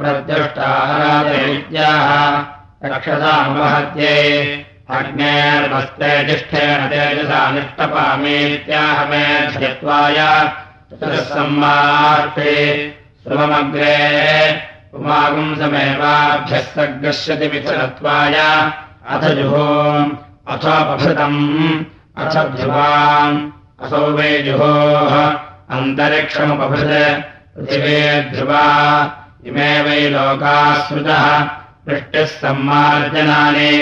प्रत्युष्टाराधविद्याः रक्षसामहत्ये अग्नेर्मस्ते तिष्ठेन तेजसा मे सर्गस्यति विचरत्वाय अथ जुहोम् अथोपभृतम् अथ ध्रुवाम् असौ वै जुहोः अन्तरिक्षमुपभृत् पृथिवे ध्रुवा इमे वै लोकाः श्रुतः वृष्टिः सम्मार्जनानि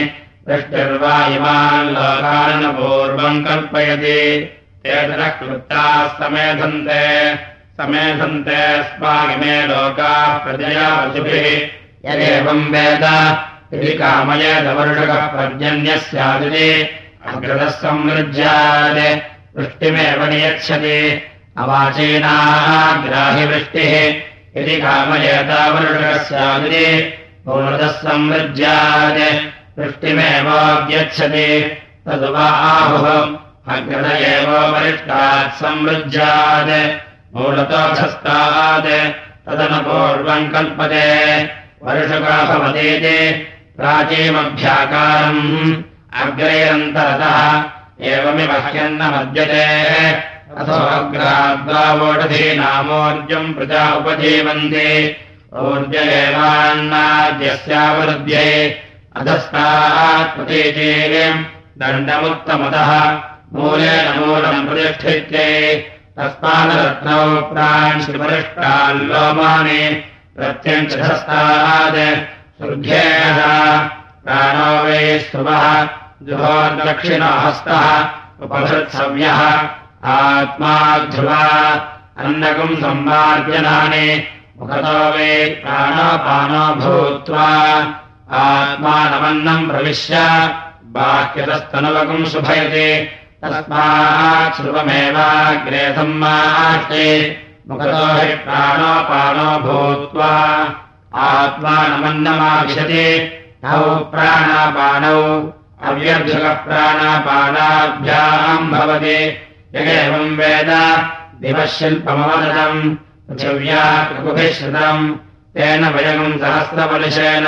वृष्टिर्वा इमान् लोकान् पूर्वम् कल्पयति तेन क्लुप्ताः समेधन्ते समेधन्ते स्मागिमे लोकाः प्रजया पशुभिः यदेवम् वेद इति कामयेदवर्षकः पर्जन्यः स्यादिति अग्रतः संवृज्यात् वृष्टिमेव नियच्छति अवाचीनाग्राहिवृष्टिः यदि कामयेतावरुषकः स्यादिति पूर्णतः संवृज्यात्। वृष्टिमेवाव्यच्छति। तद्वा आहुः। अग्रत एवोपरिष्टात् संवृज्यात्। मूलतोऽधस्तात् तदनुपूर्वम् कल्पते। वर्षका भवतीति प्राचीमभ्याकारम्। अग्रयन्तरतः एवमिव ह्यन्न मद्यते अथोऽग्राद्वावोषधीनामोर्जम् प्रजा उपजीवन्ति। ऊर्ज एवान्नाद्यस्यावरुध्ये अधस्तात्प्रतीचीम् दण्डमुत्तमतः मूलेन मूलम् प्रतिष्ठित्ये। तस्मानरत्नौ प्रांशिपरिष्टाल्लोमानि प्रत्यञ्चधस्तात् सुर्घ्येः प्राणो वै स्तुवः जुहोर्दक्षिणो हस्तः उपभृत्सव्यः आत्मा ध्रुवा अन्नकम् सम्मार्जनानि मुखतो वै प्राणापानो भूत्वा आत्मानमन्नम् प्रविश्य बाह्यतस्तनुवकम् शुभयति तस्मात् श्रुवमेवाग्रे सम्माष्टे मुखतो हि प्राणोपानो भूत्वा आत्मानमन्नमाविशति तौ प्राणापानौ अव्यर्धकप्राणापानाभ्याम् भवति यगेवम् वेद दिवः शिल्पमवदतम् पृथिव्या प्रकुभिः श्रुतम्। तेन वयम् सहस्रपलिशेन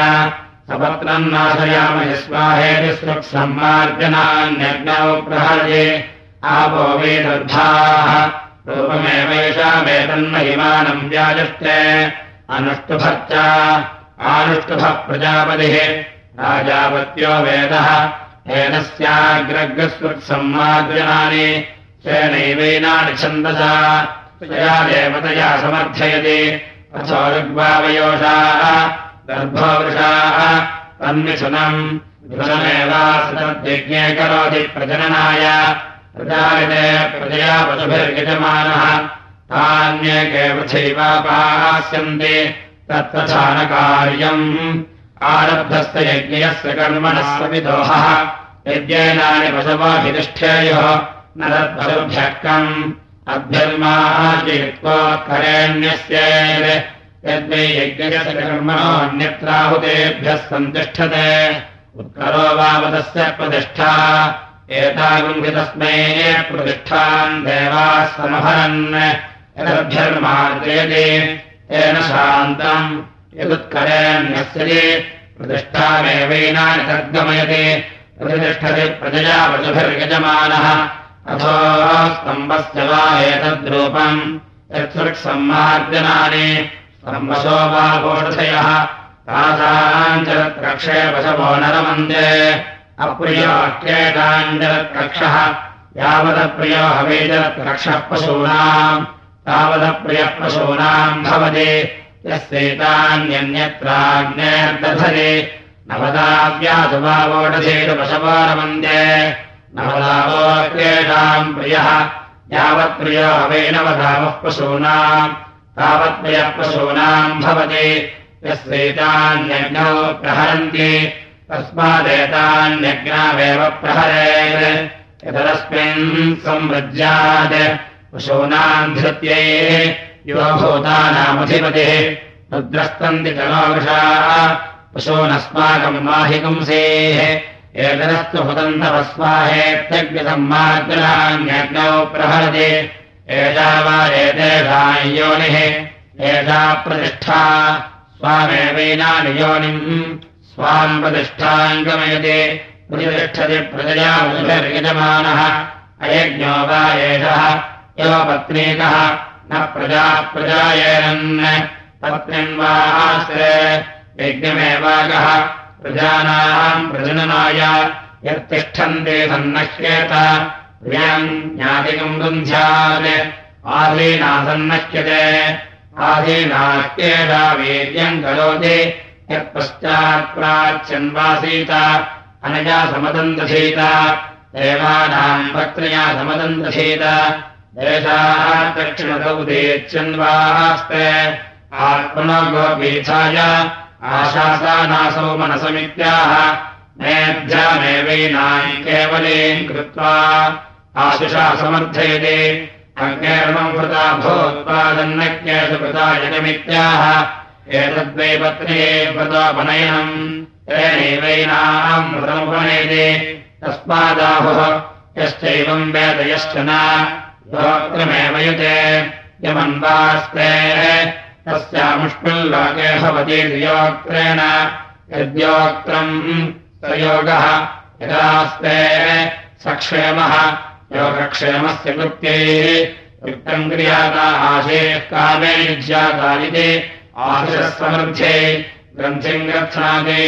सपत्रम् नाशयाम यस्माहेति सम्मार्जनान्यग्नौ प्रहर्ये आपो वेदर्धाः रूपमेवैषामेतन्महिमानम् व्याजष्टे अनुष्टुभश्च आनुष्टुभः प्रजापतिः। राजापत्यो वेदः। तेन स्याग्रग्रस्वत्सम्मार्जनानि तेनैवैनानि छन्दसा तया देवतया समर्थयति। अथो ऋग्वावयोषाः करोति प्रजननाय। प्रजायते प्रजया पशुभिर्यजमानः तान्येके पृथैवापास्यन्ति तत्तथानकार्यम् आरब्धस्य यज्ञस्य कर्मणः सविदोहः। यज्ञेनानि पशवाभितिष्ठेयुः न यद्वै यज्ञस्य कर्मणोऽन्यत्राहुतेभ्यः सन्तिष्ठते। उत्करो वावतस्य प्रतिष्ठा। एतागुम्भितस्मै प्रतिष्ठान् देवाः समहरन् यदभ्यर्मार्जयति तेन शान्तम्। यदुत्करेण्यस्य प्रतिष्ठामेवैनानि तद्गमयति प्रतिष्ठति प्रजया वचुभिर्यजमानः अथो स्तम्भस्य वा एतद्रूपम् यत्सृक्सम्मार्जनानि स्तम्भसो वा गोढधयः तासाञ्चरत्रक्षे वशवो नरमन्दे अप्रियोऽख्येताञ्जलत्रक्षः यावदप्रियो हवेजलत्रक्षः पशूनाम् तावदप्रियः पशूनाम् भवति यस्यैतान्यन्यत्राग्नेर्दधति नवदाव्यासु वा नवदावोऽक्रेषाम् प्रियः यावत्प्रियो हवेनवधावः पशूनाम् तावत्प्रियः पशूनाम् भवति। यस्यैतान्यग्नौ प्रहरन्ति तस्मादेतान्यग्नावेव प्रहरेत्। यतरस्मिन् संवृज्यात् पशूनाम् धृत्यै युवभूतानामधिपतिः। रुद्रस्तन्ति कलोषाः पशूनस्माकम् माहिकंसेः एतदस्तु हुतन्तवस्वाहेत्यग्निसम्माग्नान्यग्नौ प्रहरति। एषा वा एतेषा योनिः। एषा प्रतिष्ठा स्वामेवैनानि योनिम्। स्वाम् प्रतिष्ठाम् गमयति प्रतिष्ठति प्रजयामुपरियजमानः अयज्ञो वा एषः। एव पत्नीकः। न प्रजा प्रजायेनन् पत्नीम् वा यज्ञमेवागः प्रजानाम् प्रजननाय यत्तिष्ठन्ते सन्नश्येत प्रियम् ज्ञातिकम् रुन्ध्यात् आधीना सन्नश्यते आधीनात्येषा वीर्यम् करोति। यत्पश्चात् प्राच्यन्वासीत। अनया समदन्तसीत। देवानाम् पत्न्या समदन्तसीत। देशात् दक्षिणतौ देच्यन्वास्ते आत्मनो गोपीठाय आशासानासौ मनसमित्याह। मेऽध्यामेवैनाम् केवलीम् कृत्वा आशिषा समर्थयते। अज्ञेर्मम् कृता भूत्पादन्नज्ञेषु कृता यजमित्याह। एतद्वै पत्न्ये कृतोपनयनम् तेनैवैनाम् मृतमुपनयते। तस्मादाहुः यश्चैवम् वेदयश्च युते। यमन्वास्ते तस्यामुष्मिल्लोके भवति योक्त्रेण यद्योक्त्रम् प्रयोगः यदास्ते सक्षेमः। योगक्षेमस्य कृत्यैः युक्तम् क्रियाता आशेः कामे युज्यातालिति आशिषः समृद्धे ग्रन्थिम् गच्छाति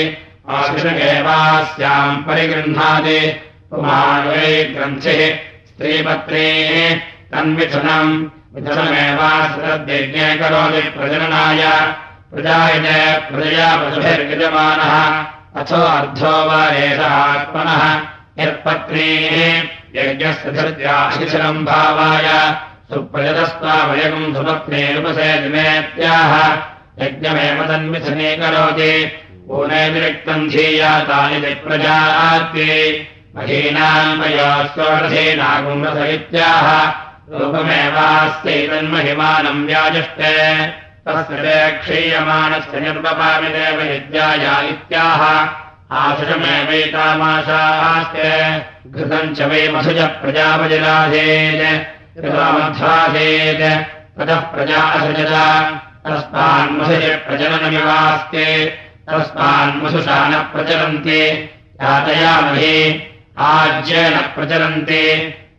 आशिषमेवास्याम् परिगृह्णाति। पुमान्वै ग्रन्थिः स्त्रीपत्नीः तन्मिथुनम् मिथुनमेवाश्रद्यज्ञे करोति प्रजननाय। प्रजायज प्रजया पशुभिर्यजमानः अथो अर्धो वा एष आत्मनः। यत्पत्नीः यज्ञस्य धृत्याशिशरम् भावाय। सुप्रजतस्त्वावयगम् सुपत्नीरुपसेदिमेत्याह यज्ञमेव तन्मिथुनीकरोति पूनेतिरिक्तम् धीयातानि प्रजात्ये महीनाम् वयोस्वरथीनागुम्रस इत्याह रूपमेवास्यैतन्महिमानम् व्याजष्टे। तस्य क्षीयमाणस्य निर्वपामिदेव यज्ञाया इत्याह आशुषमेवैतामाशास्ते घृतम् च वै मधुज प्रजापजलाधेत् ततः प्रजा असृजत तस्मान्मधुज प्रजननमिवास्ते। तस्मान्मधुषा न प्रचलन्ति यातयामहि। आज्येन प्रचलन्ति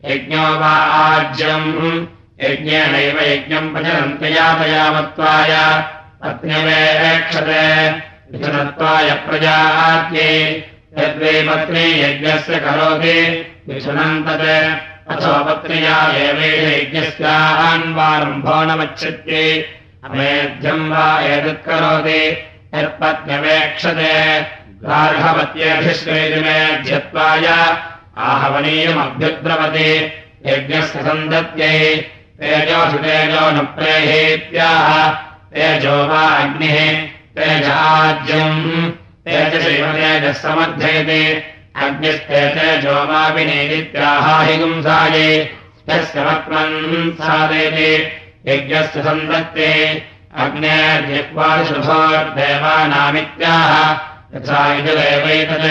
यज्ञो वा आज्यम् यज्ञेनैव यज्ञम् प्रचलन्ति यातयामत्वाय पत्न्यवेक्षते मिथुनत्वाय प्रजात्ये यद्वै पत्नी यज्ञस्य करोति। तत्। अथो पत्न्या एवैष यज्ञस्यान्वारम्भो अमेध्यम् वा एतत्करोति। यत्पत्न्यवेक्षते। गार्हवत्यभिश्रेतिमेध्यत्वाय आहवनीयमभ्युद्रवति। यज्ञस्य सन्दत्यै प्रेहेत्याह तेजो वा अग्निः तेजाज्यम् तेजशैव तेजः समर्थयति अग्निस्ते तेजो वापि नेदित्याहाहिगुंसाये यस्य मत्मन् साधयति यज्ञस्य सन्दत्ते अग्नेर्जिह्वाशुभोर्देवानामित्याह यथा यजुदेवैतत्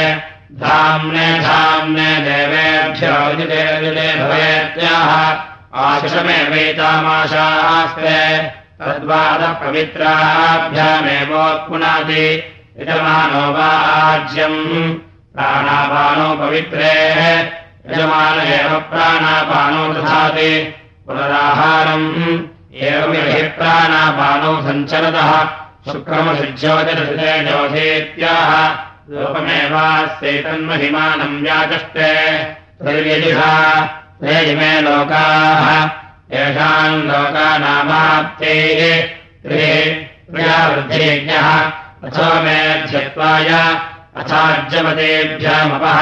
धाम्ने धाम्ने देवेभ्यो युजे भवेत्याह। आशिषमेवैतामाशास्ते तद्वादपवित्राभ्यामेवोत्पुनाति यजमानो वा आज्यम्। प्राणापानो पवित्रेः यजमान एव प्राणापानो दधाति। पुनराहारम्, एवमिहि प्राणापानो सञ्चरतः। शुक्रमशुज्योतिरसिते ज्योतीत्याह। रूपमेवास्यैतन्महिमानम् व्याचष्टे त्रिर्यजुषा ते इमे लोकाः। येषाम् लोकानामाप्त्यैः प्रियावृद्धिज्ञः अथो मेध्यत्वाय अथार्जवतेभ्यामपः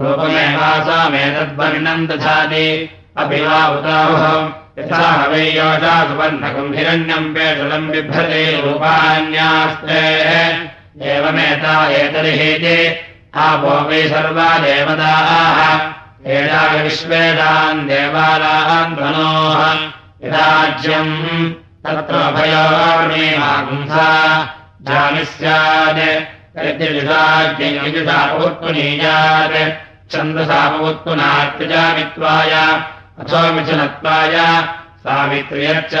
रूपमेवासामेतद्वर्णम् दधाति। अपि वा उताहुः यथा वै योषा सुवर्णकम् हिरण्यम् पेषलम् बिभ्रते रूपान्यास्ते एवमेता एतर्हीति आपो वै सर्वा देवताः। एषाविश्वेदान् देवालान् धनोः यदाज्यम् तत्र भयोर्मीमागुंसा जामि स्यात्। यद्यजुषाज्ञयुषापूर्पुनीयात् छन्दसापूर्पुनात्यजामित्वाय अथो मिथुनत्वाय। सावित्र्यच्च।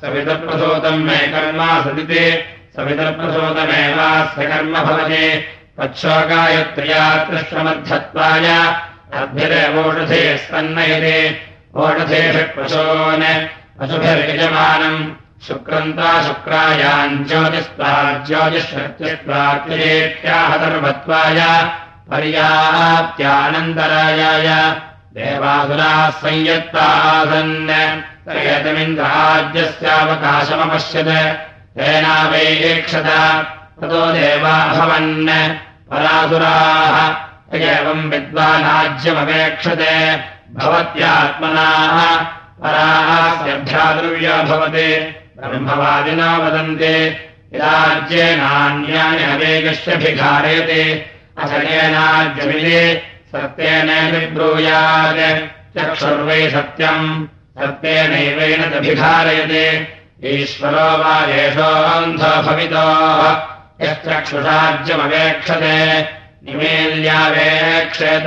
सवितप्रसूतम् मे कर्मा सदिति सवितप्रसूतमेवास्य कर्म भवति। पच्छोकायत्र्या कृष्णमध्यत्वाय अद्भिरेवोषधे स्तन्नयति। ओषधेषु पशून् पशुभिर्यजमानम्। शुक्रन्ता शुक्रायाम् ज्योतिस्त्वा ज्योतिषत्युस्त्वात्याहतर्वत्वाय पर्याप्त्यानन्तरायाय देवासुराः संयत्तासन्। यतमिन्द्राज्यस्यावकाशमपश्यत् तेनावैक्षत ततो देवाभवन् परासुराः। एवम् विद्वानाज्यमपेक्षते। भवत्यात्मनाः। परास्यभ्यादुर्या भवति। ब्रह्मवादिना वदन्ति। राज्येनान्यानि अवेगस्यभिघारयति असकेनाद्यमिति सत्येन विब्रूयात्। चक्षुर्वै सत्यम्। सत्येनैवेन तभिघारयति ईश्वरो वा एषोऽन्धो भवितोः। यश्चक्षुषाज्यमवेक्षते निमेल्यावेक्षेत।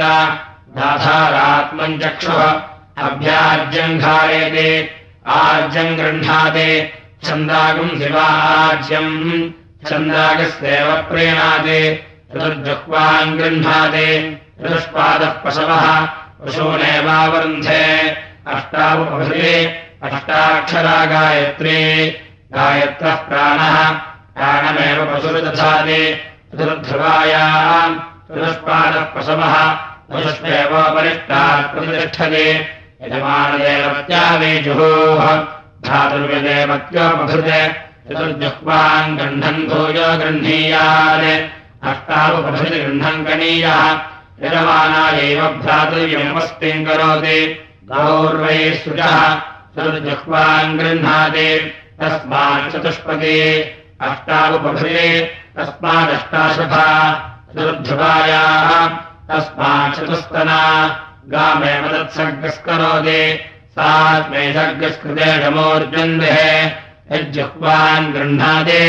दाधारात्मम् चक्षुः अभ्याज्यम् घारयति आज्यम् गृह्णाति छन्दागम् शिवाज्यम् छन्दागस्येव प्रीणाति चतुर्जुह्वान् गृह्णाति चतुष्पादः पशवः पशूनेवावरुन्धे अष्टावुपभृति अष्टाक्षरा गायत्री गायत्रः प्राणः। प्राणमेव पशुर्दधाति चतुर्ध्रुवायाम् चतुष्पादः पशवः पशुष्वेवोपरिष्टात् प्रतिष्ठति। यजमानदेवत्यावेजुः धातुर्यदेवत्योपभृत् चतुर्जुह्वान् गृह्णन् भूयो गृह्णीयात्। अष्टावुपभृति गृह्णन् कनीयः यजमानायैव करोति। गौर्वै सुजः। चतुर्जुह्वान् गृह्णाति तस्मात् चतुष्पति अष्टावुपभृति तस्मादष्टाशभा चतुर्ध्रुवायाः तस्मात् चतुस्तना गामेव तत्सर्गस्करोति सा मे सर्गस्कृते शमोर्जन्देः यज्जुह्वान् गृह्णाति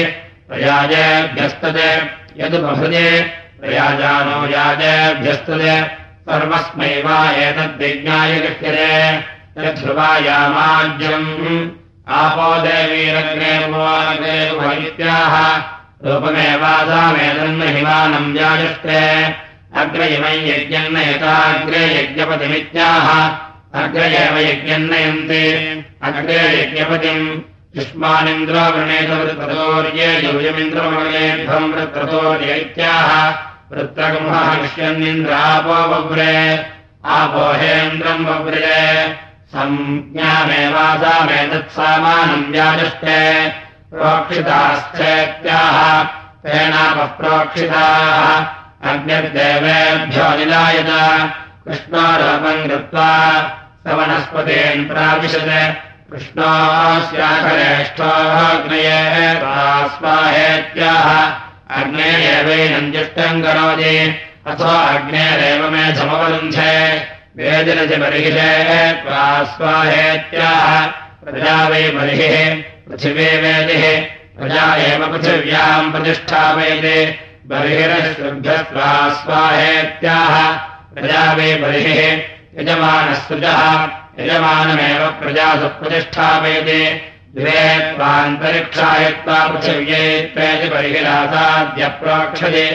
प्रयाजेभ्यस्तते यदुपभृते प्रयाजानो याजेभ्यस्तते सर्वस्मै वा एतद्विज्ञाय गृह्यते यद्ध्रुवायामाज्यम् आपो देवीरग्नेत्याह रूपमेवासामेतन्न हिमानम् व्याजष्टे अग्र इमम् यज्ञम् नयताग्रे यज्ञपतिमित्याह अग्र एव यज्ञम् नयन्ति अग्रे यज्ञपतिम्। युष्मानिन्द्रो वृणेतवृत्ततोर्ये यूयमिन्द्रमणेभ्यम् वृत्रतोर्य इत्याह। वृत्रगुंहः निष्यन्निन्द्रापो बव्रे आपोहेन्द्रम् बव्रे संज्ञामेवासामेतत्सामानम् व्याजष्टे प्रोक्षिताश्चेत्याह तेनापप्रोक्षिताः अग्निर्देवेभ्यो निलायत कृष्णोरूपम् कृत्वा स वनस्पतीन् प्राविशत् कृष्णोऽस्याखरेष्ठोऽग्नये स्वाहेत्याह अग्ने एवैनम् जुष्टम् करोति अथो अग्नेरेव मे समवरुन्धे वेदिनति बर्हिषे त्वा स्वाहेत्याह प्रजा वै बर्हिः पृथिवी वेदिः। प्रजा एव पृथिव्याम् प्रतिष्ठापयति बर्हिरश्रुभ्यस्वा स्वाहेत्याह प्रजा वै बर्हिः यजमानस्तुजः। यजमानमेव प्रजासु प्रतिष्ठापयति द्वे त्वान्तरिक्षायत्वा पृथिव्येत्वेति बर्हिरासाद्य प्रोक्षते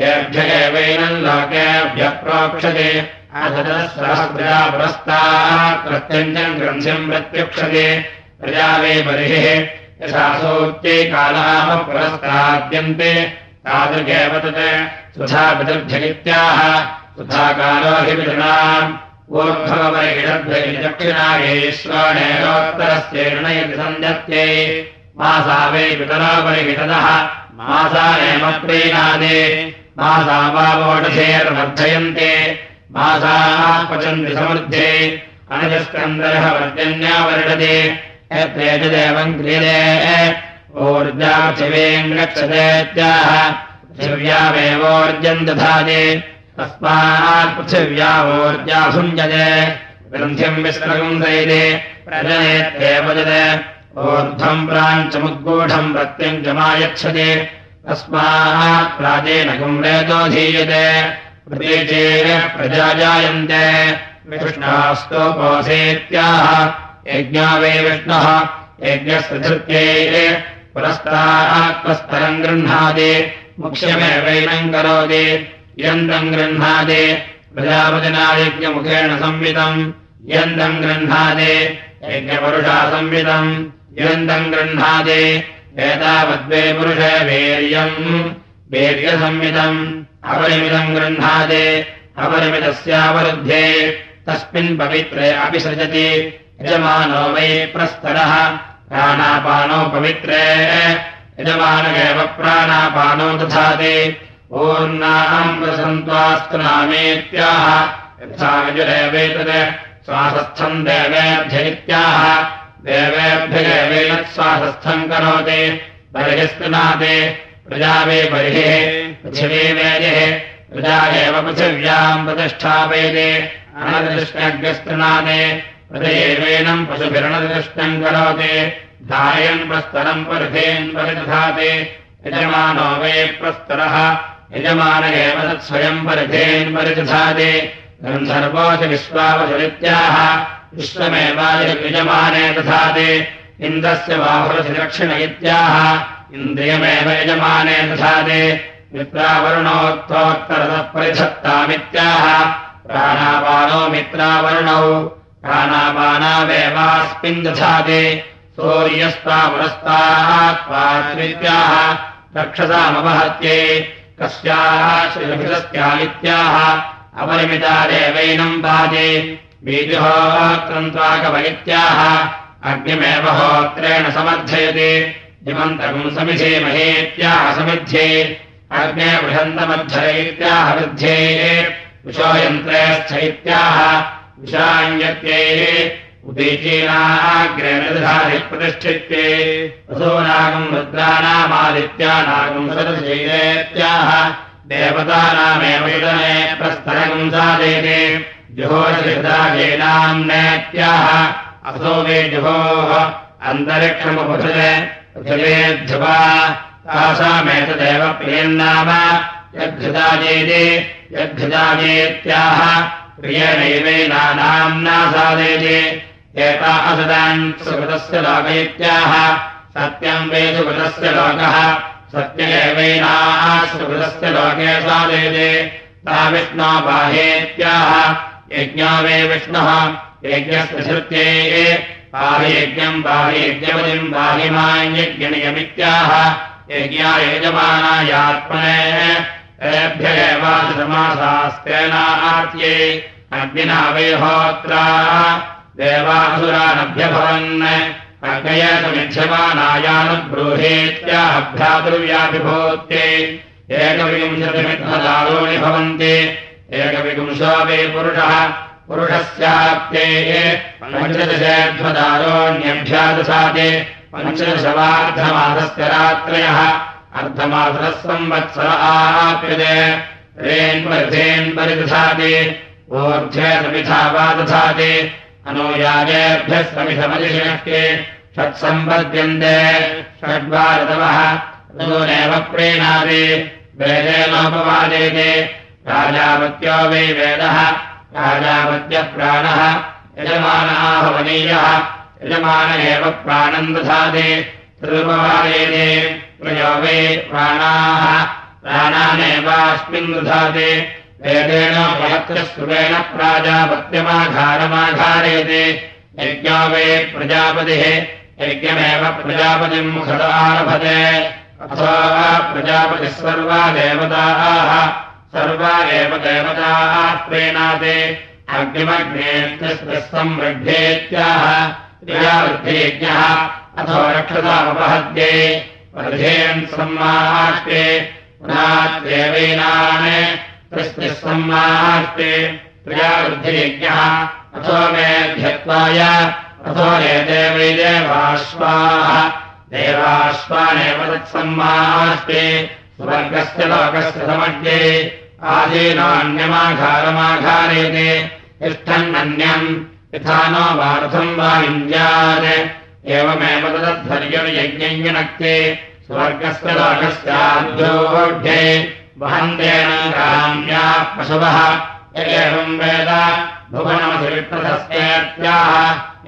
येभ्य एवैनम् लोकेभ्य प्रोक्षते प्रजा पुरस्तात् प्रत्यञ्जम् ग्रन्थिम् प्रत्युक्षते प्रजा वै बर्हिः यथा सोच्यै कालाः पुरस्ताद्यन्ते तादृगेव तत् सुधा पितृभ्यगित्याह सुधाकारो हि पितॄणाम् ऊर्ध्वपरिहितद्वैचक्षिणायेश्वरेणोत्तरस्येर्णयति सञ्जत्यै मासा वै पितरोपरिहितदः मासानेम प्रीणादे मासा वावोषधेर्वर्धयन्ते मासाः पचन्ति समृद्धे अनजस्कन्दरः वर्जन्या वर्षते यत्रेतदेवम् क्रियते ऊर्जा पृथिवीम् रक्षतेत्याह पृथिव्यामेवोर्जम् दधाति। तस्मात् पृथिव्या ऊर्जा भुञ्जते। ग्रन्थिम् विस्रगम् दयते प्रजनेत्येवजते ऊर्ध्वम् प्राञ्चमुद्गूढम् प्रत्यञ्चमायच्छति तस्मात् प्राचीनकम् प्रतीचे प्रजा जायन्ते विष्णास्तोपोऽसेत्याह यज्ञा वे विष्णुः। यज्ञस्य धृत्ये पुरस्तात्मस्तरम् गृह्णादि। मुख्यमेवैनम् करोति इयन्तम् गृह्णादि। प्रजापतिना यज्ञमुखेन संवितम्। इयन्तम् गृह्णादि। यज्ञपुरुषा संवितम्। इयन्तम् गृह्णादि। एतावद्वे पुरुषे वीर्यम्। वीर्यसंवितम् अपरिमितम् गृह्णादि अपरिमितस्यावरुध्ये तस्मिन् पवित्रे अपि सृजति। यजमानो वै प्रस्तरः प्राणापानो पवित्रे। यजमान एव प्राणापानो दधाति। यथा यजुरेवेतत् श्वासस्थम् देवेभ्य एवेतत् श्वासस्थम् करोति बर्हिस्तनाति प्रजा वे बर्हिः पृथिवी वेदिः। प्रजा एव पृथिव्याम् प्रतिष्ठापयति। अनदृष्टज्ञस्तनादे हृदयेवेनम् पशुभिरणदृष्टम् करोति। धारयन् प्रस्तरम् परिधेन् परिदधाति। यजमानो वै प्रस्तरः। यजमान एव तत्स्वयम् परिधेन् परिदधाति। गन्धर्वोच विश्वावसरित्याह। विश्वमेव यजमाने दधाति। इन्द्रस्य बाहुरधिदक्षिण इत्याह इन्द्रियमेव यजमाने दधाति मित्रावरुणोत्तोत्तरतः परिधत्तामित्याह प्राणापानो मित्रावर्णौ। प्राणापानावेवास्मिन् दधाति सूर्यस्ता पुरस्तात्त्वात्मित्याह रक्षसामवहत्ये। कस्याः श्रीभितस्यामित्याह अपरिमिता देवैनम् पादे बीजुहोत्रन्त्वाकवैत्याह अग्निमेव होत्रेण समर्थयति। जिमन्तकम् समिधे महेत्याह समिध्ये अग्ने बृहन्तमध्यरैत्याह वृद्धे विषोयन्त्रे स्थैत्याः विषाञ्जत्यैः उदीचीनाग्रे प्रतिष्ठित्ये वसूनागम् रुद्राणामादित्यानागम् सरसेत्याः देवतानामेव युदने प्रस्तरगम् साधयते जुहोषिदाजेनाम्नेत्याह असो मे जुहोः अन्तरिक्षमुपृथे पृथिवेऽध्युवा तासामेतदेव प्रियन्नाम यद्धृताजेते यद्धृताजेत्याह प्रियनैवेनानाम्ना साधयते। एता असदान् सुकृतस्य लोक सत्यम् वे सुकृतस्य लोकः। सत्य एवैनाः सुकृतस्य लोके साधयते। ता विष्णो बाहेत्याह। यज्ञो वे विष्णुः। यज्ञस्य श्रुत्ये। बाह्यज्ञम् बाह्यज्ञपतिम् बाहिमान्यज्ञनियमित्याह यज्ञा यजमानायात्मने तेभ्य एवासमासास्तेनार्त्ये अग्निना वैहोत्रा देवासुरानभ्यभवन् अग्नयसमिध्यमानायानुब्रूहेत्याभ्यातुर्व्याभिभूत्ये एकविंशतिमिद्धदारोणि भवन्ति। एकविपुंशो वे पुरुषः पुरुषस्याप्ते पञ्चदशेध्वदारोण्यभ्यादसाते पञ्चदशवार्धमासस्य रात्रयः। अर्धमासरः संवत्सर आप्यते। रेन्वर्धेन्परिदधाति ऊर्ध्वे समिधा वा दधाति। अनुयाजेभ्यः समिधमदिशक्ति षट्सम्पद्यन्ते। षड्वा ऋतवः ऋतूनेव प्रीणाति वेदेनोपवादेते राजावत्यो वै वेदः। राजावत्यप्राणः यजमान आहवनीयः यजमान एव प्राणम् दधाति। तदुपवादेते प्रयो वै प्राणाः। प्राणानेवास्मिन् दधाति। वेदेन महत्रस्रुवेण प्राजापत्यमाघारमाघारेते यज्ञो वे प्रजापतिः। यज्ञमेव प्रजापतिम् मुखदारभते अथो प्रजापतिः सर्वा देवताः। सर्वा एव देवताः प्रेणाते अग्निमग्नेत्यस्मिः संवृद्धेत्याह क्रियावृद्धियज्ञः अथो रक्षतामपहद्ये। वर्धेन् सम्माष्टे क्रियावृद्धियज्ञः। अथो मेध्यत्वाय अथो एते वै देवाश्वाः। देवाश्वानेव तत्सम्माष्टे स्वर्गस्य लोकस्य समग्रे। आदीनान्यमाघारमाघारेते। तिष्ठन्नन्यम् यथा नो वार्थम् वा युञ्जात् एवमेव तदध्वर्ययज्ञञ्जनक्ते स्वर्गस्य लोकस्याद्योढ्ये वहन्तेन काम्याः पशवः। एवम् वेद।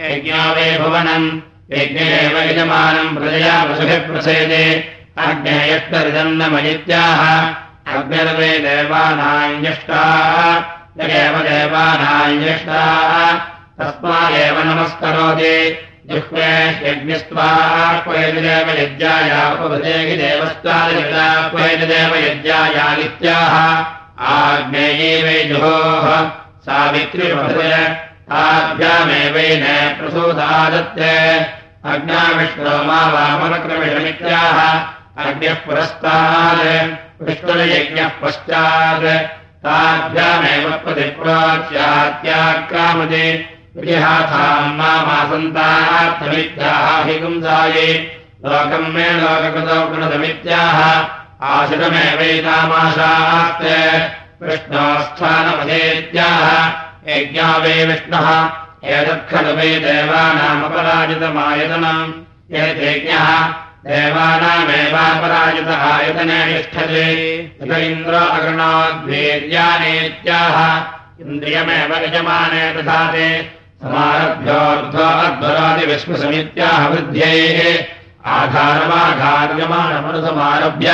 यज्ञो वे भुवनम् यज्ञेव यजमानम् प्रजया वसुभिः प्रसेदे। अग्नेयष्टरिदन्नमयित्याह अग्निर्वे देवानाञ्जष्टाः यगेव देवानाञ्जष्टाः तस्मादेव नमस्करोति। जिह्वे यज्ञस्त्वाक्वैर्देव यज्ञाया उपभृतेहि देवस्त्वादिदेव यज्ञायादित्याह आग्नेयी वै जुहोः सावित्रिपभृय ताभ्यामेवैन प्रसूदादत्ते मा वामनक्रमिषमित्याह अग्न्यः पश्चात् ताभ्यामेव हि पुंसाये लोकम् मे लोककृतौ कृणतमित्याह। आशितमेवैतामाशात् विष्णोस्थानमधेत्याह। यज्ञा वे विष्णुः। एतत्खलु वै देवानामपराजितमायतनम् यज्ञः देवानामेवापराजित आयतने तिष्ठते। य इन्द्रो अगणाद्वीर्यानेत्याह इन्द्रियमेव यजमाने दधाते समारभ्योऽर्ध्वोऽध्वरादिविश्वसमित्याह वृद्ध्यैः आधारमाघार्यमाणमनुसमारभ्य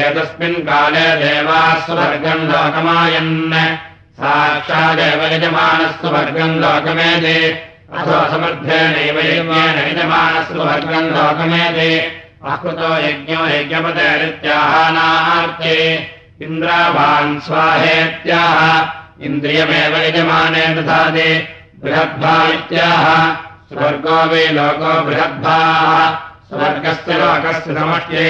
एतस्मिन् काले देवाः स्ववर्गम् लोकमायन्। साक्षादेव यजमानस्वर्गम् लोकमेते अथो समर्थेनैव यज्ञेन यजमानस्वर्गम् लोकमेते अकृतो यज्ञो यज्ञपतेरित्याहानार्थे इन्द्रावान् स्वाहेत्याह। इन्द्रियमेव यजमाने दधाति बृहद्भा इत्याह स्वर्गो वै लोको बृहद्भाः। स्वर्गस्य लोकस्य समष्टे।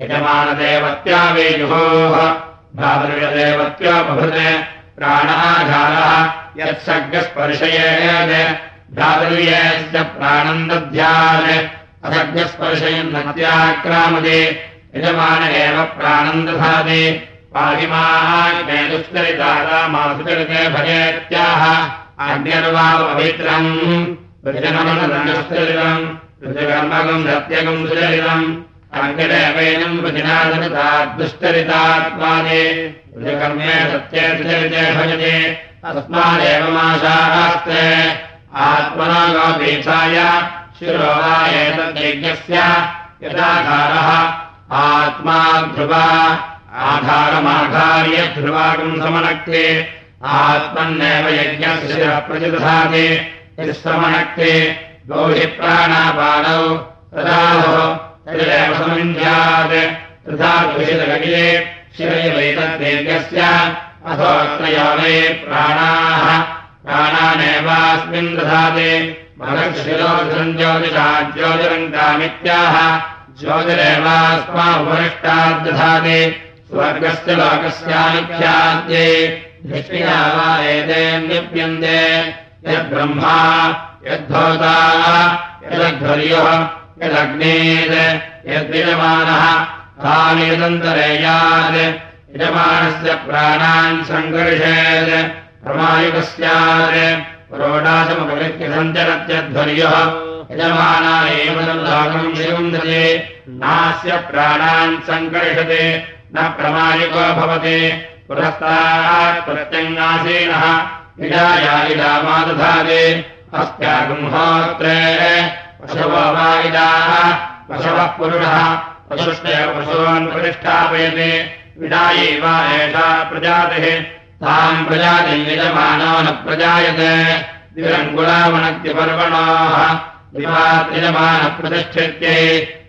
यजमानदेवत्या वै जुहोः। भ्रातृदेवत्योपभृते प्राणाधारः यत्सर्गस्पर्शयेत् भ्रातृयस्य प्राणम् दध्यात्। असर्गस्पर्शयन् नत्याक्रामदे। यजमान एव प्राणम् दधाति। पाहिमाग्ने दुष्करितारामासुचरिते भजेत्याह आज्ञर्वापवित्रम् वृजनमनुदण्डश्चरितम् ऋजकर्मकम् सत्यकम् सुचरितम् अङ्गदेवैनम् वृजनादनुताद्दुष्चरितात्माने ऋजकर्मे सत्ये सुचरिते भजते। तस्मादेव माशास्ते आत्मना गोपीठाय शिरो वा एतद्यज्ञस्य यदाधारः आत्मा ध्रुवा। आधारमाघार्य ध्रुवाकम् समनक्ते आत्मन्नेव यज्ञप्रतिदधाति तिस्तमनक्ति गो हि प्राणापानौ तदाहो तदेव समुञ्जात्। तथा द्विषितगये शिरैवैतद्देव्यस्य अथोत्रयो वै प्राणाः। प्राणानेवास्मिन् दधाति महक्षिरोज्योतिषा ज्योतिरङ्कामित्याह ज्योतिरेवास्माहुपरिष्टाद्दधाति स्वर्गस्य लोकस्यानुख्याद्ये। एते निप्यन्ते यद्ब्रह्मा यद्धोता यदध्वर्यः यदग्नेत् यद्विजमानः तानेदन्तरेयात् यजमानस्य प्राणान् प्रोडाशमपकृत्य सञ्चरत्यध्वर्यः यजमाना एव लोकम् शिवन्दते नास्य प्राणान् सङ्कर्षते न प्रमायुको भवति पुरस्तात् प्रत्यङ्गासीनः इडायायिडामा दधाति अस्त्यागुंहोत्रे पशवो वा इडाः पशवः पुरुषः पशुष्टेव पशून् प्रतिष्ठापयति। विडायी वा एषा प्रजातिः ताम् प्रजातिम् यजमानो न प्रजायते। द्विरङ्गुलावणत्यपर्वणोः दिवात्यजमानप्रतिष्ठित्यै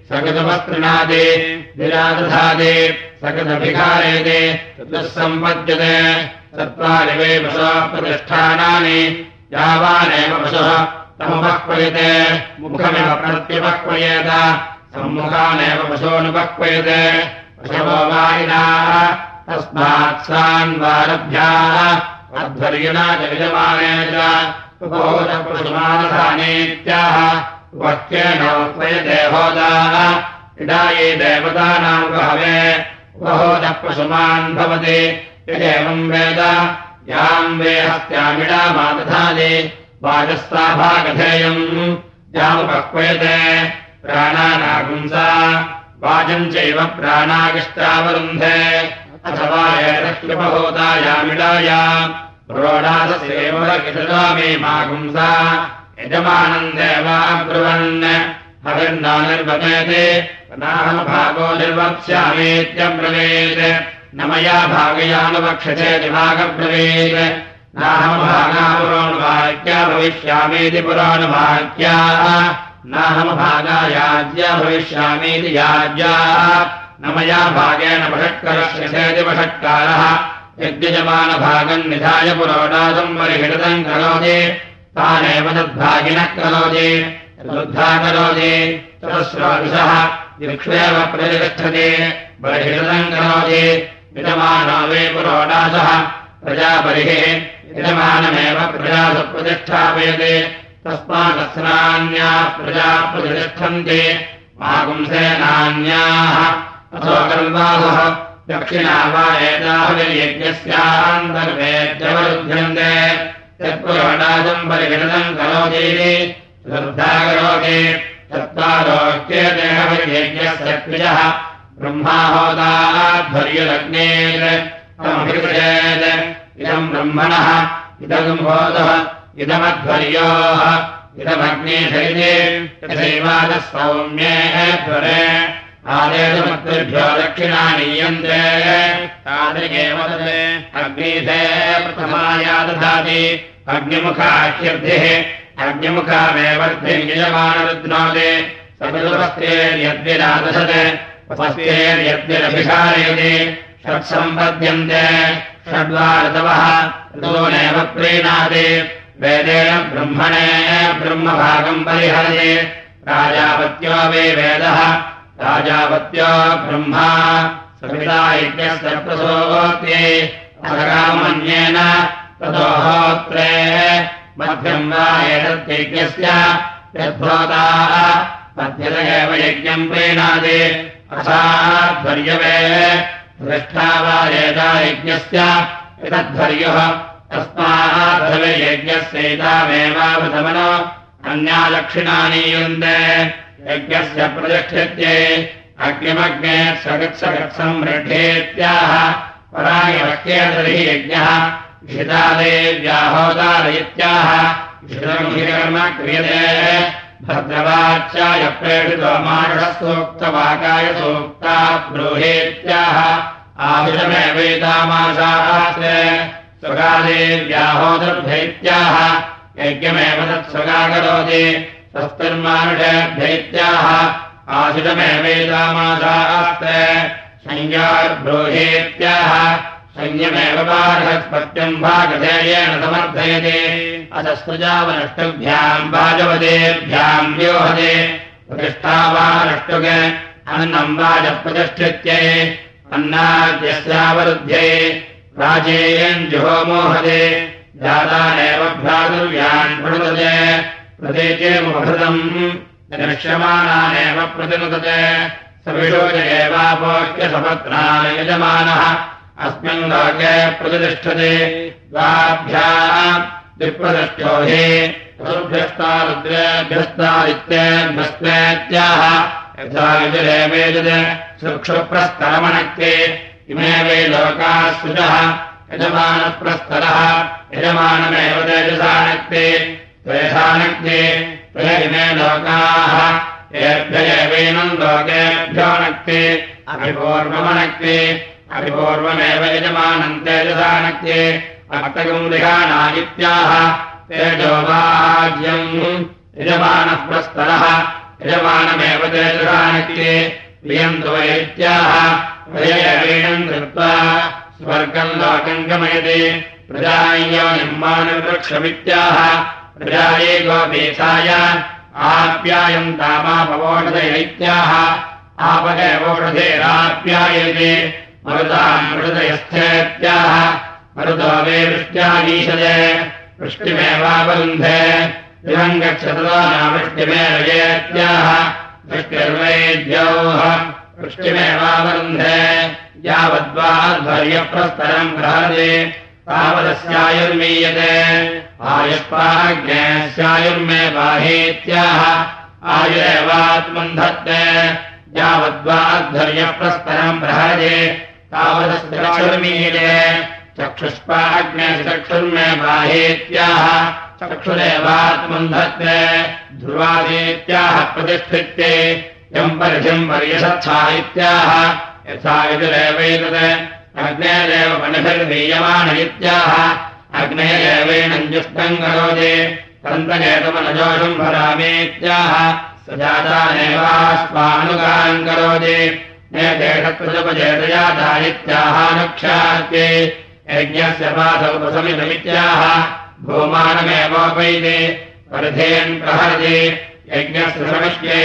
सकतमस्तृणादि निरादधादि सकृदभिकारयते ततः सम्पद्यते तत्त्वानि वै वसः प्रतिष्ठानानि। यावानेव पशुः तमुपक्वयते। मुखमिव प्रत्यपक्वयेत। सम्मुखानेव वशोऽनुपक्वयते पशवो वायिनाः तस्मात्सान्वारभ्याः अध्वर्युणा च विजमाने च। उपहोतप्रसुमानधानेत्याः वक्येनोक्वयते होदाः। इडायै देवतानामुपहवे बहवे उपहोदः पशुमान् भवति। यदेवम् वेद याम् वे हस्त्यामिडामा दधाति वाजस्ताभागधेयम् यामुपक्वयते प्राणानागुंसा वाजम् चैव प्राणागिष्टावरुन्धे अथवा एतह्युपभूतायामिडाया प्रोडादसेवमे मागुंसा यजमानम् देवाब्रुवन् हविर्ना निर्वपेते नाहमभागो निर्वक्ष्यामीत्यब्रवीत्। न मया भागयानुवक्षते दिभागब्रवीत्। नाहमभागापुरोनुवाक्या भविष्यामीति पुरानुवाक्या नाहमभागायाज्या भविष्यामीति याज्या। न मया भागेन वषट्करस्यसेति वषट्कारः यद्यजमानभागम् निधाय पुरोडासम् परिहितम् करोति। तानेव तद्भागिनः करोति। दिक्षेव प्रतिष्ठते बहितम् करोति यजमानो वे पुरोडासः प्रजापरिः यजमानमेव प्रजासु प्रतिष्ठापयते तस्मादस्नान्याः प्रजा प्रतिष्ठन्ते मापुंसेनान्याः अथो कल्वासः दक्षिणा वा एताभिर्यज्ञस्यान्तर्वेद्यवरुध्यन्ते यत्पुरोडासम् परिगणनम् करोति चतुर्धारोगे चत्वारोग्यदेहवयज्ञस्य द्विजः ब्रह्मा होदाध्वर्यलग्नेर्मभिषेत् इदम् ब्रह्मणः इदम् होदः इदमध्वर्योः। इदमग्ने इदमग्नेशयिते सौम्येध्वरे आदेशमत्रिभ्यो दक्षिणा नीयन्ते तादृगेव अग्निधे प्रथमाया दधाति अग्निमुखाख्यर्थिः स्वस्तेर्यद्विरभिषारयति षट्सम्पद्यन्ते षड्वा ऋतवः ऋतोनेव प्रीणाति वेदेन ब्रह्मणे ब्रह्मभागम् परिहरति राजापत्यो वे वेदः राजापत्यो ब्रह्मा सविता यज्ञस्य प्रसोत्ये अधरामन्येन ततोहोत्रे मध्यम् वा एतद्यज्ञस्य यद्भवताः मध्यत एव यज्ञम् प्रीणाति असाध्वर्यवे। दृष्टा वा एता यज्ञस्य एतध्वर्यः तस्माद्धवे यज्ञस्यैतामेवावृतमनो अन्या दक्षिणानीयुन्ते यज्ञस्य प्रतिष्ठत्ये अग्निमग्ने सगत्सगत्संवृद्धेत्याह परायवक्येतरिः यज्ञः इषितादेव्याहोदारयित्याह इषितर्म क्रियते। भद्रवाच्याय प्रेषितो माषसूक्तवाकाय सूक्ता ब्रूहेत्याह। आयुषमेवैतामाशास्ते स्वगादेव्याहोदर्भैत्याह यज्ञमेव तत्स्वगा करोति तस्मिन्मानुषेभ्यैत्याह आशिषमेवैतामाशास्ते संज्ञार्ब्रूहेत्याह संयमेव बार्हस्पत्यम् भागधेयेण समर्थयते। अधस्पृजावनष्टुभ्याम् वाजवदेभ्याम् व्योहते। प्रतिष्ठा वा नष्टुग अन्नम् वाजप्रतिष्ठित्यै अन्नाद्यस्यावरुध्यै प्राचेयम् जुहोमोहदे जातानेव भ्रातुर्व्यान् प्रणुदते प्रदेचेमुपहृतम् दृश्यमानानेव प्रतिनुदते। सविषोज एवापोक्यसपत्नाय यजमानः अस्मिन् लोके प्रतिष्ठते। द्वाभ्याम् द्विप्रदृष्टो हि चतुर्भ्यस्ता रुद्रेभ्यस्तादित्येभ्यस्तेत्याह यथा सुक्षुप्रस्तरमणक्ते इमे वै लोकाः सुजः यजमानप्रस्तरः यजमानमेव तेजसानक्ते। त्वेषानक्ते। त्वे इमे लोकाः। येभ्य एवैनम् लोकेभ्यो नक्ते। अभिपूर्वमनक्ते अभिपूर्वमेव यजमानम् इत्याह तेजोवाज्यम् यजमानः प्रस्तरः यजमानमेव तेजसानक्ते प्रियम् द्वयत्याह प्रयवीणम् कृत्वा स्वर्गम् लोकम् गमयति प्रजायो निर्माणवृक्षमित्याह प्रजाये गोपीठाय आप्यायम् तामापवोषधयैत्याह आपदेवोषधेराप्यायते मरुताम् मृदयस्थेत्याह मरुतो वे वृष्ट्यानीशते वृष्टिमेवावरुन्धे। दिवम् गच्छतो नावृष्टिमेरयेत्याह वृष्टिर्वैद्योः। वृष्टिमेवावरुन्धे। यावद्वाध्वर्यप्रस्तरम् गृहते तावदस्यायुर्मीयते। आयुष्पाग्नेस्यायुर्मे बाहेत्याह आयुरेवात्मन्धत्ते। यावद्वाध्वर्यप्रस्तरम् बृहते तावदस्यक्षुर्मीयते चक्षुष्पाग्ने चक्षुर्मे बाहेत्याह। चक्षुरेवात्मन्धत्ते ध्रुवादीत्याह प्रतिष्ठित्ये। यम् परिधिम् पर्यषत्था इत्याह यथा विदुरेवैतत् अग्नेरेव वनिभिर्मीयमान इत्याह अग्नेरेवेणञ्जुष्टम् करोति तन्तनेतमनजोषम् भरामीत्याह स जातानेवास्मानुगाम् करोति नेतेषत्वजपजेतयाता इत्याहानुक्षात्ये यज्ञस्य पाठोपसमितमित्याह भूमानमेवोपैति परिधेन् प्रहरति यज्ञस्य समिष्ये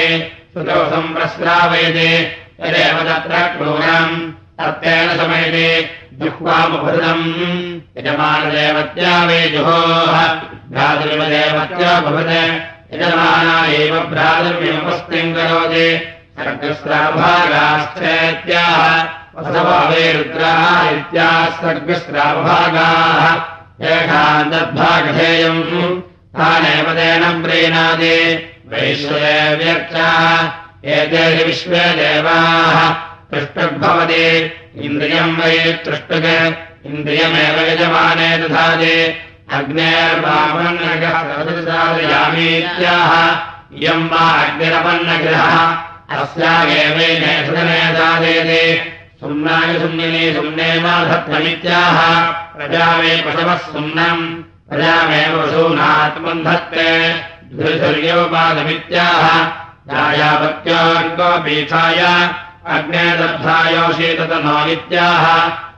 सुतौ सम्प्रस्रावयति यदेव तत्र क्रूरम् तत्तेन समयते जुह्वामुभृतम् यजमानदेवत्या वै जुहोः भ्रातृदेवत्या भवत् यजमाना एव भ्रातृव्यमुपस्थिम् करोति सर्गस्राभागाश्चेत्याह वसभावे रुद्राः इत्याः सर्गस्राभागाः एकान्तद्भागधेयम् तानेव तेन प्रीणादि। वैश्वदेव्यर्चाः एते हि विश्वे देवाः तृष्टुर्भवति इन्द्रियम् वै तृष्टुक इन्द्रियमेव यजमाने दधाति। अग्नेर्वामन्नगयामीत्याह इयम् वा अग्निरपन्नगृहः सुदने दादयति सुम्नाय माधत्तमित्याह प्रजा मे पशवः सुम्नम्। प्रजामेव वसूनात्मन्धत्ते धुर्योपादमित्याह जायापत्योऽर्गोपीठाय अग्ने दब्धायोषीतनो इत्याह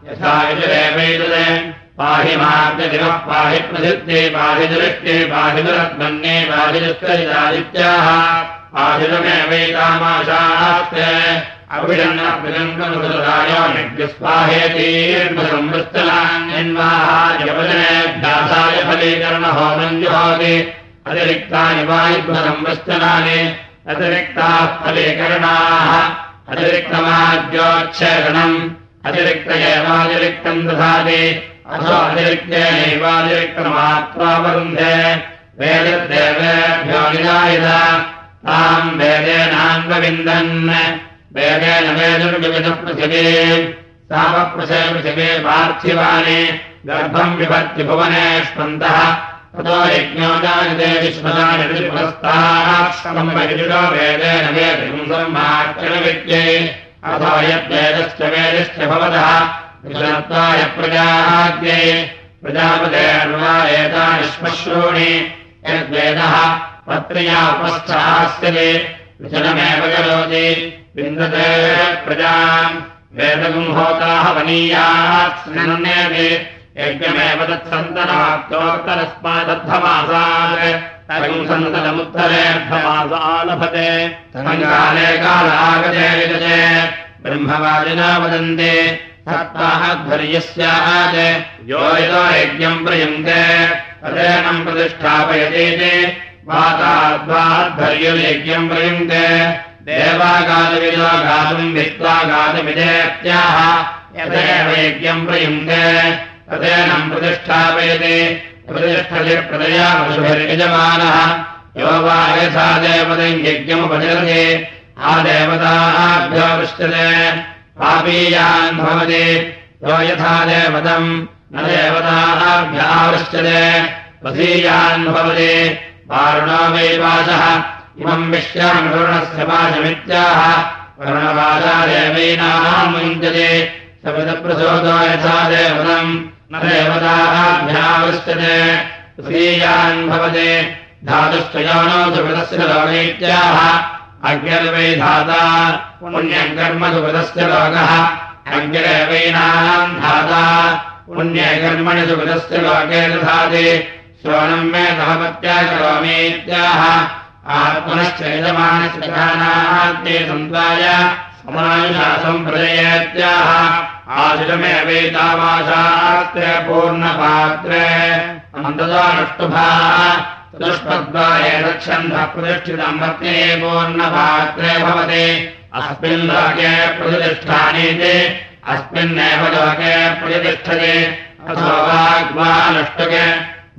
यथा यजुरेवैतदे पाहि मार्गदिवः पाहि प्रसिद्धे पाहि दृष्टे पाहि दुरत्मन्ये पाहि दुष्करितादित्याः पाहितमेवैतामाशास्ते अभिषन्नप्रजङ्गमुदरायो निग्स्वाहेतीर्मसंवृष्टनान्यन्वाहार्यवजनेभ्यासाय फलीकरणहोमम् जुहोति अतिरिक्तानि वायुग्मसंवृष्टनानि अतिरिक्ताः फलीकरणाः। अतिरिक्तमाद्योच्छेदनम् अतिरिक्त एवातिरिक्तम् दधाति अथो ताम् वेदेनान्वविन्दन् वेदेन वेदुर्विविधपृथिवे। सामप्रसे पृथिवे पार्थिवानि। गर्भम् विभर्ति भुवने स्पन्दः। ततो यज्ञो जानते विश्वदानि पुरस्ताश्रमम् वेदेन वेदमाक्षणविद्ये अथो यद्वेदश्च वेदश्च भवतः विषत्ताय प्रजाद्ये प्रजापतेर्वा एतानिश्मश्रूणि यद्वेदः पत्र्या उपस्थास्यते विचलमेव करोति विन्दते प्रजाम् वेदगुम्होताहवनीयात् स्नन्नेति यज्ञमेव तत्सन्तनाप्तोत्तरस्मादर्थमासात्सन्तलमुत्तरेऽर्थमासालभते कालागते ब्रह्मवादिना वदन्ति सत्ताहध्वर्यस्यात् यो यतो यज्ञम् प्रयुङ्क्ते तदेनम् प्रतिष्ठापयति वाताद्वाध्वर्ययज्ञम् प्रयुङ्क्ते। देवागातविदो गातुम् यदेव यज्ञम् प्रयुङ्क्ते तदेनम् प्रतिष्ठापयति। प्रतिष्ठति प्रदया पशुभिर्यजमानः यो वा यथा देवतम् यज्ञमुपचरति आदेवताभ्यो पृष्यते पापीयान् भवति। यो यथा देवतम् न देवताभ्यावृश्यते वसीयान् भवति। वारुणो वै वाचः। इमम् विश्याम् वरुणस्य पाशमित्याह वरुणवाचादेवैनाम् मुञ्चते सपदप्रसोदो यथा देवतम् न देवताभ्यावृश्यते वसीयान् भवति। धातुश्चयोनो सुकृतस्य लोकैत्याह। अग्निर्वै धाता पुण्यम् कर्म सुकृतस्य लोकः। अग्निरेवैनाम् धाता पुण्यकर्मणि सुकृतस्य लोके दधाति। श्रवणम् मे सहपत्या करोमीत्याह। आत्मनश्च यजमानश्चनाद्ये सन्त्वाय समायुशासम् प्रजयत्याह आशिषमेवैतामाशास्त्रे पूर्णपात्रे। अन्तदानुष्टुभाः चतुष्पद्वारे रक्षन्तः प्रतिष्ठितम् पत्ने पूर्णपात्रे भवति अस्मिन् लोके प्रतिष्ठानीति अस्मिन्नेव लोके प्रतिष्ठते। अथो वाग्वानुष्टुके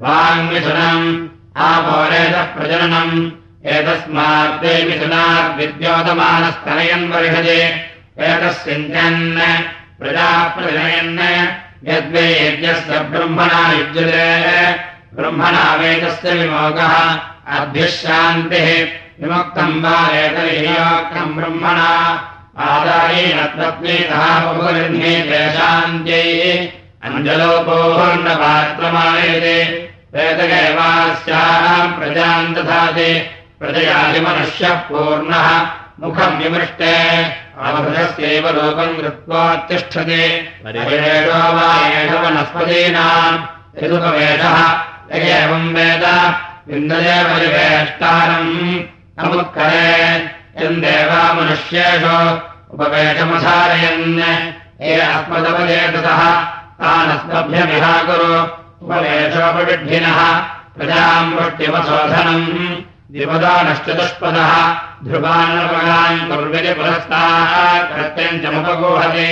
वाङ्मिथुनम् आपोरेतः प्रजननम् एतस्माद्दे मिथुनाद्विद्योतमानस्तनयन् वर्षते एतस्सिञ्चन् प्रजाप्रजनयन् यद्वे यज्ञस्य ब्रह्मणा युज्यते। ब्रह्मणा वेदस्य विमोकः अभ्यश्रान्तिः विमुक्तम् वा एतयोक्तम् ब्रह्मणा। आदायीनत्वत्नीतः बहुगृह्णीतेषान्त्यै अञ्जलोपोर्णपात्रमायते वेदगैवास्याम् प्रजाम् दधाति। प्रजयादिमनुष्यः पूर्णः। मुखम् विमृष्टे। अवभृतस्यैव लोकम् कृत्वातिष्ठति परिवेषो वा एष वनस्पतीनाम्। यदुपवेशः एवम् वेद। विन्दये परिवेष्टारम् नमुत्करे मनुष्येषु उपवेशमधारयन्। ये अस्मदपदेततः तानस्मभ्यमिहाकुरु उपवेशोपविड्ढिनः प्रजाम् वृष्टिमशोधनम् द्विपदानश्चतुष्पदः ध्रुवानपगान् कुर्विति पुरस्तात् प्रत्यञ्चमुपगोहते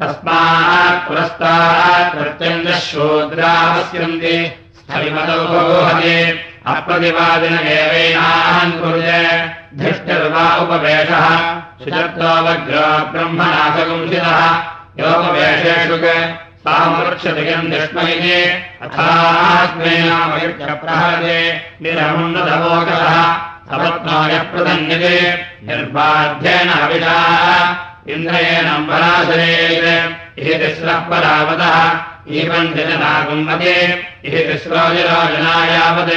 तस्मात् पुरस्तात् प्रत्यञ्च शूद्रावस्यन्ति। स्थलिमतोपगोहते अप्रतिपादिन धृष्टिर्वा उपवेशः। दृष्मैते अथास्मेनामयुक्षप्रहते निरमुन्नतमोकः सपत्नाय प्रदन्यते निर्बाध्येन अविषाः इन्द्रयेण पराशरेत् इति तिस्रः परावतः जननागुम्मते इति तिस्रोजराजनायावत्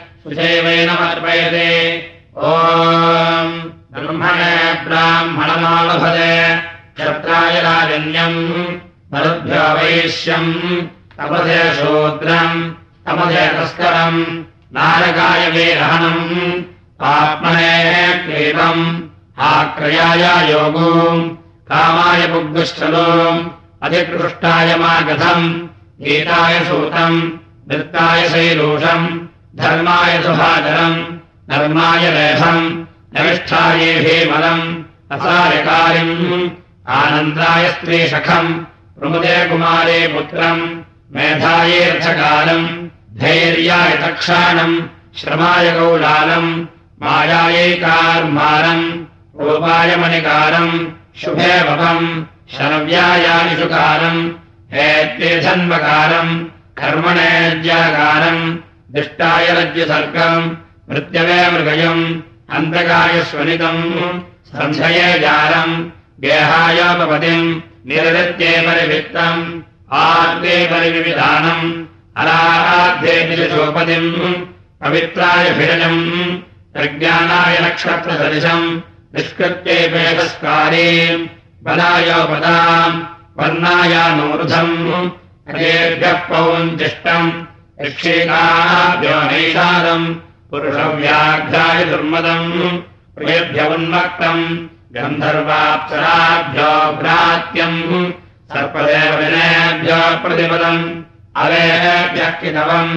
सुशैवैनमर्पयते ॐ ब्रह्मणे ब्राह्मणमालभते। क्षत्राय राजन्यम् मरुभ्यो वैश्यम् तपसे शूद्रम् तपसे तस्करम् नारकाय वीरहणम् आत्मने क्रीतम् आक्रयाय योगोम् कामाय पुग्दुश्चलोम् अधिकृष्टाय मागधम् गीताय सूतम् नृत्ताय शैलूषम् धर्माय सुभाधरम् धर्माय लेभम् नविष्ठाये भीमलम् असायकारिम् आनन्दाय स्त्रीशखम् प्रमुदे कुमारे पुत्रम् मेधायेऽर्थकालम् धैर्याय तक्षाणम् श्रमाय गौलालम् मायायैकार्मारम् रूपाय मणिकारम् शुभे भवम् शरव्यायानिषुकारम् हेत्येधन्वकारम् कर्मणेज्याकारम् दिष्टाय रज्यसर्गम् मृत्यवे मृगयम् अन्तकाय स्वनितम् सन्धये जालम् गेहायोपपतिम् निरृत्ये परिवित्तम् आर्ते परिविधानम् अराराध्येतिशोपतिम् पवित्राय भिरजम् प्रज्ञानाय नक्षत्रसदृशम् निष्कृत्यैपेदस्कारीम् बलायोपदाम् वर्णायानोरुधम् अजेभ्यः पौञ्चिष्टम् यक्षेकाभ्यो नैषादम् पुरुषव्याघ्राय दुर्मदम् प्रियभ्य उन्मक्तम् गन्धर्वाप्सराभ्यो भ्रात्यम् सर्पदेवजनेभ्यो प्रतिपदम् अवेभ्यः कितवम्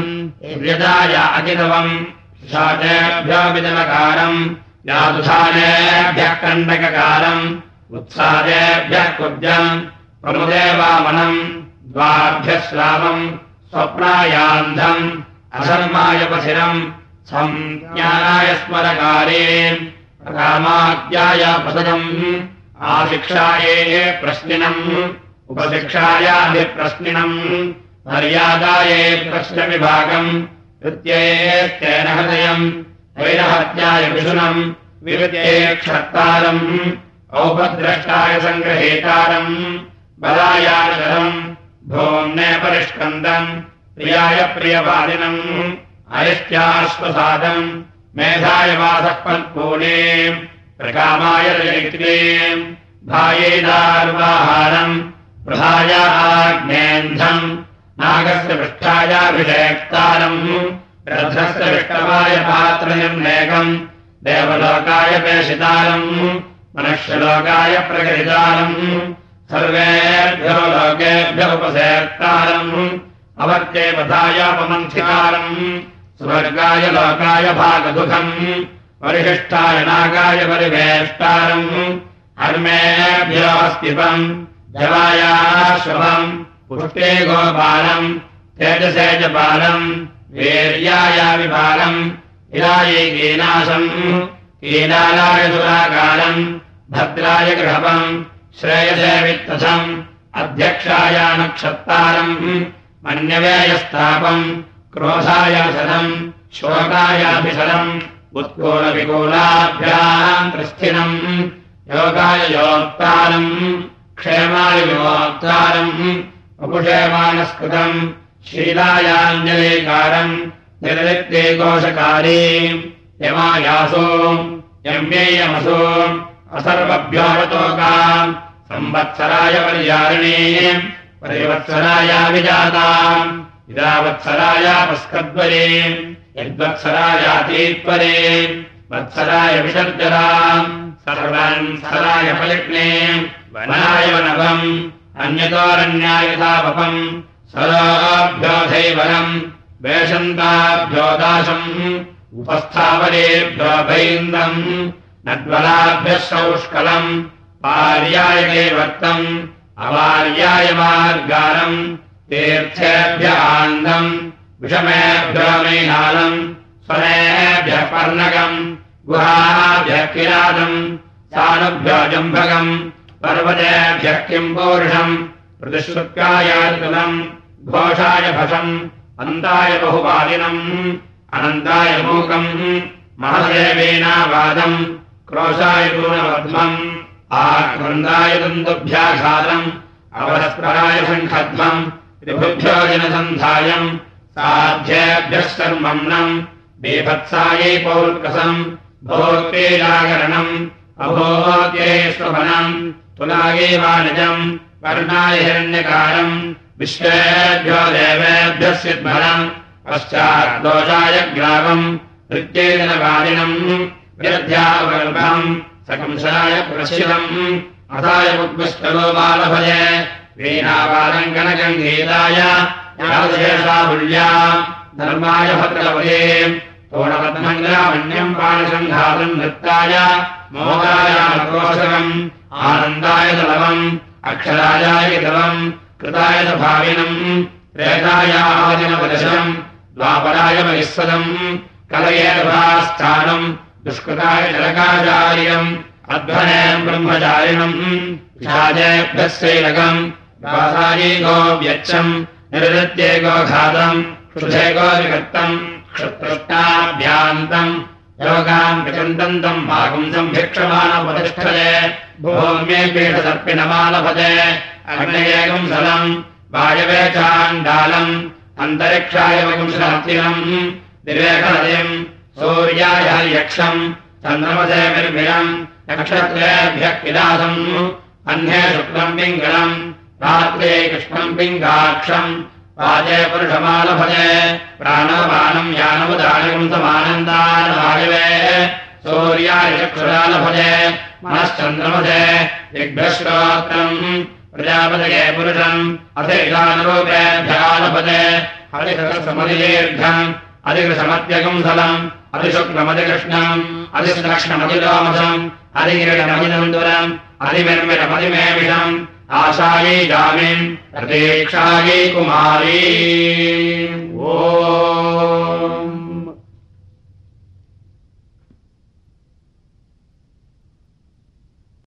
व्यदाय अकितवम् शाचेभ्यो विदलकारम् यादुधानेभ्यः कण्डककारम् उत्सादेभ्यः प्रमुदेवामनम् द्वाभ्यः श्रावम् स्वप्नायान्धम् असर्मायपथिरम् संज्ञानाय स्मरकारे कामाद्याय पदम् आशिक्षाये प्रश्निनम् उपशिक्षायाभिप्रश्निनम् मर्यादाये प्रश्नविभागम् कृत्येस्तेन हृदयम् वैरहत्याय विशुनम् विवृत्ये क्षत्तारम् औपद्रष्टाय सङ्ग्रहेतारम् बलायानकरम् भोम्ने परिष्कन्दम् प्रियाय प्रियवादिनम् अरिष्ट्याश्वसादम् मेधाय वासः पल्पूणीम् प्रकामाय रजयित्रीम् भायेदार्वाहारम् प्रभाय आग्नेन्धम् नागस्य पृष्ठायाभिषेक्तारम् रथस्य विष्टवाय पात्रयम् मेघम् देवलोकाय पेशितारम् मनुष्यलोकाय प्रकटितारम् सर्वेभ्यो लोकेभ्य उपसेक्तारम् अवर्त्ये पथायोपमन्थिकारम् स्वर्गाय लोकाय भागदुःखम्। परिशिष्टाय नागाय परिवेष्टारम्। हर्मेभ्योऽस्तिपम् जवायाश्वम् पुष्टे गोपालम्। तेजसेजपालम् वीर्यायाविपालम् इलायै कीनाशम्। कीनालाय सुराकारम् भद्राय गृहपम् श्रेयसे वित्तथम् अध्यक्षाय नक्षत्तारम् मन्यवेयस्तापम् क्रोधाय सदम् उत्कोलविकोलाभ्याम् प्रस्थिनम् योगाय योक्तारम् क्षेमाय योक्तारम् वपुषेमानस्कृतम् शीलायाञ्जलीकारम् कोशकारी यमायासो यम्येयमसो असर्वभ्योऽवतोका संवत्सराय पर्यारिणे परिवत्सरायाविजाता इदावत्सरायापस्कद्वरे यद्वत्सरायातीत्वरे। वत्सराय विसर्जरा सर्वान् सराय फलिग्ने वनाय वनवम् अन्यतोरन्यायतापम् सराभ्योधैवनम् वेषन्ताभ्योदाशम् उपस्थावनेभ्यो भैन्दम् नद्वलाभ्यः सौष्कलम् पार्याय वर्तम् अवार्याय मार्गारम् तीर्थेभ्य आन्दम् विषमेभ्यो मैनालम् स्वनेभ्यः पर्णकम् गुहाभ्यः किरातम् जम्भगम् पर्वतेभ्यः किम् पौरुषम् प्रतिश्रुत्यायातुलम् घोषाय भसम् अन्ताय बहुवादिनम् अनन्ताय मूकम् महदेवीनावादम् क्रोशाय पूर्णवर्ध्मम् आक्रन्दाय दन्तुभ्याघातम् अवस्पराय सङ्खध्वम् त्रिभुभ्यो जनसन्धायम् साध्येभ्यः सर्वम्नम् बीभत्सायै पौर्कसम् भोक्ते जागरणम् अभोगे स्वभनम् तुलायै वाणिजम् वर्णाय हिरण्यकारम् विश्वेभ्यो देवेभ्यः सिद्भरम् पश्चाद्दोषाय ग्रामम् नृत्येजनवादिनम् व्यध्यावर्भम् सकंसाय प्रशिलम् अथाय बालभय वीणावादम् कनकङ्गीताय यादशेषाहुल्या धर्माय भद्रवये तोणपद्मङ्गलामण्यम् पाणसङ्घातम् नृत्ताय। मोदायाकोशकम् आनन्दाय दलवम्। अक्षरायाय दलम् कृताय भाविनम्। प्रेतायादिनवदशम् द्वापराय महिस्वदम् कलयेदभास्थानम् दुष्कृताय जलकाचार्यम् अध्वने ब्रह्मचारिणम् गोविकर्तम् क्षुतृष्टाभ्यान्तम् योगाम् विचन्दन्तम् भागुंसम् भिक्षमाणपतिष्ठते भूम्ये पीठदर्पिणमालभते अग्नयेकम् सलम् वायवे चाण्डालम् अन्तरिक्षाय वंशहस्तिनम् दिवेकनदिम् सूर्याय यक्षम् चन्द्रमसे निर्भिरम् नक्षत्रेभ्यः किलासम् अह्ने शुक्लम् पिङ्गलम् रात्रे कृष्णम् पिङ्गाक्षम्। वाजे पुरुषमालभजे प्राणवपानम् यानमुदानकम् समानन्दानवायवे सूर्याय चक्षुरालभजे मनश्चन्द्रमसे दिग्भ्यश्रोत्रम् प्रजापतये पुरुषम् अथिषानुरूपेभ्यालभते हरिसमधिदीर्घम् अधिकृशमत्यकंसलम् अधिशुक्लमधिकृष्णम् अधिष्णमधिलोमसम् अधिकिरणमधिनन्दुरम् अधिमिर्मिरमधिमेविषम् आशायै जामिन् प्रतीक्षायै कुमारी। ओ